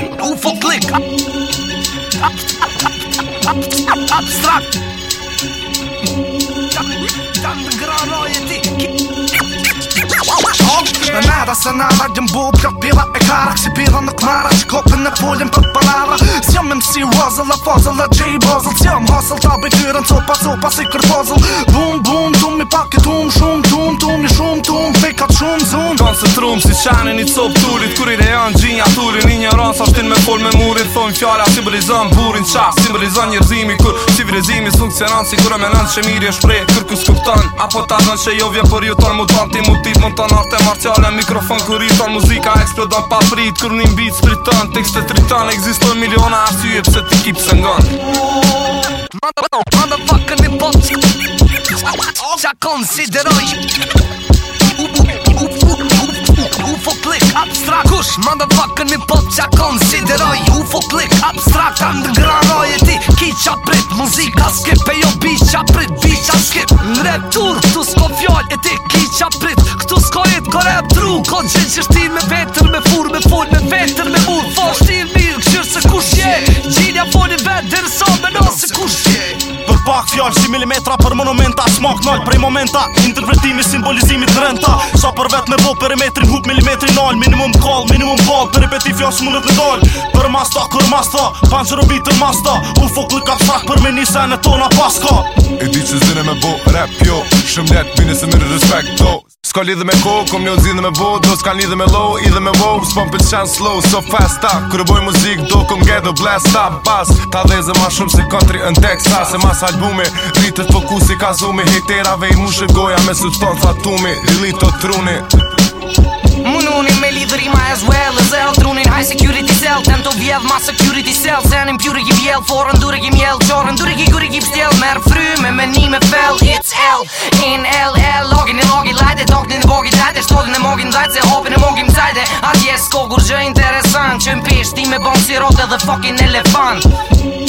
UFO klik Abstrakt Jam të granoj e ti Me mera se nara Jem bu pjok pila e kara Kësi pila në kmara Që kopin e pullin për parara Sjom më mësi wazzle Fozzle e gjej bozzle Sjom hustle Ta bëjtyrën Copa copa si kërpozzle Bum bum Tum i pak i tum Shum tum tum i shum tum zonë Kom se trumë si shane një copë tullit Kur i janë gjinja tullin Një një ronë sa shtin me full me murit Thonë fjale a simbolizon burin qa Simbolizon njërzimi kur civilizimi Së funksionan si kur e menan që miri e shprej Kër ku kupton Apo ta dhën që vje për ju ton Mutan ti mutit mund të nartë marciale martial Në mikrofon Kur i ton muzika eksplodon Pa frit Kur një mbit së pritan Tekst të miliona asyje pëse ti kip së ngon Motherfucker, Manda ma dhe mi pop qa konsideroj Ufo klik, abstrakt, underground Roje ti, ki qa prit, muzika skip E jo bi qa prit, bi qa skip Në rap tur, këtu s'ko fjoll E ti, ki qa prit, këtu s'ko jet, ko rap tru Ko të gjithë me vetër, me fur, me full, me vetër, me mur Fo shtin mirë, këshirë se kush je Gjilja foni vetë, dhe me në se kush je pak fjoll, si milimetra, për monumenta Smak nëll, prej momenta, interpretimi, simbolizimit në renta për vet me vol për metri hub milimetri nol minimum call minimum ball për repeti fjos mundet në gol për masta kur masta pancer obit të masta u fokli ka fak për me nisa në tona paska e di se zine me bo rap jo shumë net bine se në respekt do S'ka lidhe me kohë, kom një nëzidhe me vod Do s'ka lidhe me low, idhe me wow S'pon për qanë slow, so fast ta Kërë boj muzik, do kom gedo, blast ta Bas, ta dhe zë ma shumë se country në Texas Se mas albume, rritët po ku si kazumi Hejterave i mushe goja me substanë fatumi Lili të truni Mununi me lidhëri ma as well as el Trunin high security cell Tem të vjedh ma security cell Zenim pjurë ki vjell Forën dure ki mjell Qorën dure ki kuri ki pstjell Merë fry me me fell It's L In LL Login in login Dok një në vogi të ajte, shtodin e mogin dajt Se hopin e mogin më cajte Ati e skogur gjë interesant Që pish ti me bom si rote dhe fucking elefant